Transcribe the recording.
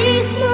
Tuhan